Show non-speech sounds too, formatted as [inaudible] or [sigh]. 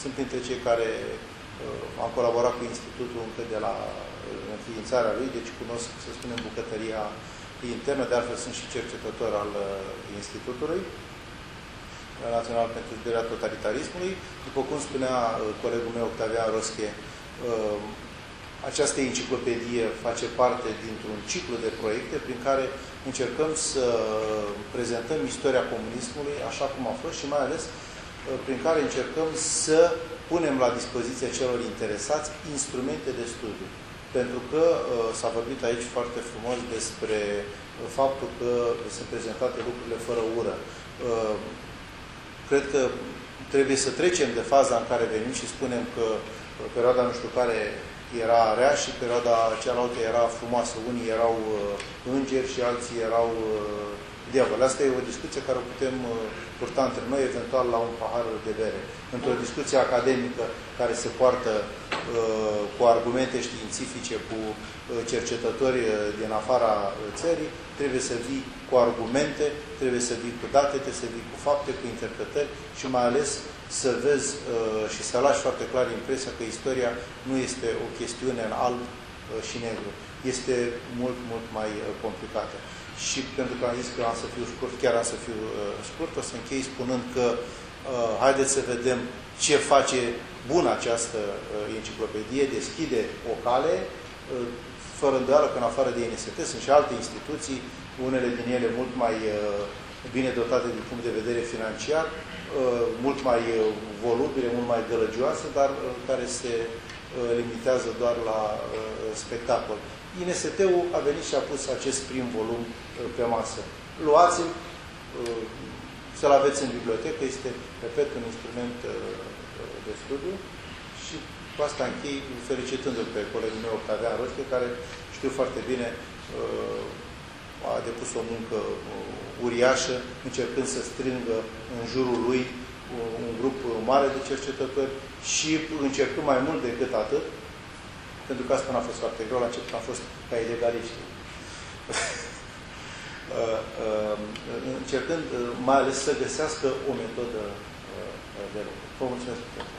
sunt printre cei care am colaborat cu Institutul încă de la înființarea lui, deci cunosc, să spunem, bucătăria internă, de altfel sunt și cercetător al Institutului Național pentru Studiarea Totalitarismului. După cum spunea colegul meu, Octavian Rosche, această enciclopedie face parte dintr-un ciclu de proiecte prin care încercăm să prezentăm istoria comunismului așa cum a fost și mai ales uh, prin care încercăm să punem la dispoziția celor interesați instrumente de studiu. Pentru că uh, s-a vorbit aici foarte frumos despre uh, faptul că sunt prezentate lucrurile fără ură. Cred că trebuie să trecem de faza în care venim și spunem că perioada nu știu care era rea și perioada cealaltă era frumoasă. Unii erau uh, îngeri și alții erau uh, diavol. Asta e o discuție care o putem uh, purta între noi, eventual la un pahar de bere. Într-o discuție academică care se poartă uh, cu argumente științifice, cu uh, cercetători uh, din afara țării, trebuie să vii cu argumente, trebuie să vii cu date, trebuie să vii cu fapte, cu interpretări și mai ales să vezi uh, și să lași foarte clar impresia că istoria nu este o chestiune în alb uh, și negru. Este mult, mult mai uh, complicată. Și pentru că am zis că am să fiu scurt, chiar am să fiu uh, scurt, o să închei spunând că uh, haideți să vedem ce face bună această uh, enciclopedie, deschide o cale, uh, fără îndoială că în afară de NST sunt și alte instituții, unele din ele mult mai uh, bine dotate din punct de vedere financiar, uh, mult mai uh, volubile, mult mai gălăgioase, dar uh, care se limitează doar la spectacol. INST-ul a venit și a pus acest prim volum pe masă. Luați-l, să-l aveți în bibliotecă, este, repet, un instrument de studiu și cu asta închei felicitându-l pe colegul meu Octavian Roșche, care știu foarte bine a depus o muncă uriașă, încercând să strângă în jurul lui un grup mare de cercetători și încercând mai mult decât atât, pentru că asta n-a fost foarte greu, la început a fost ca ilegaliști. [laughs] Uh, uh, încercând uh, mai ales să găsească o metodă de lucru. Vă mulțumesc pentru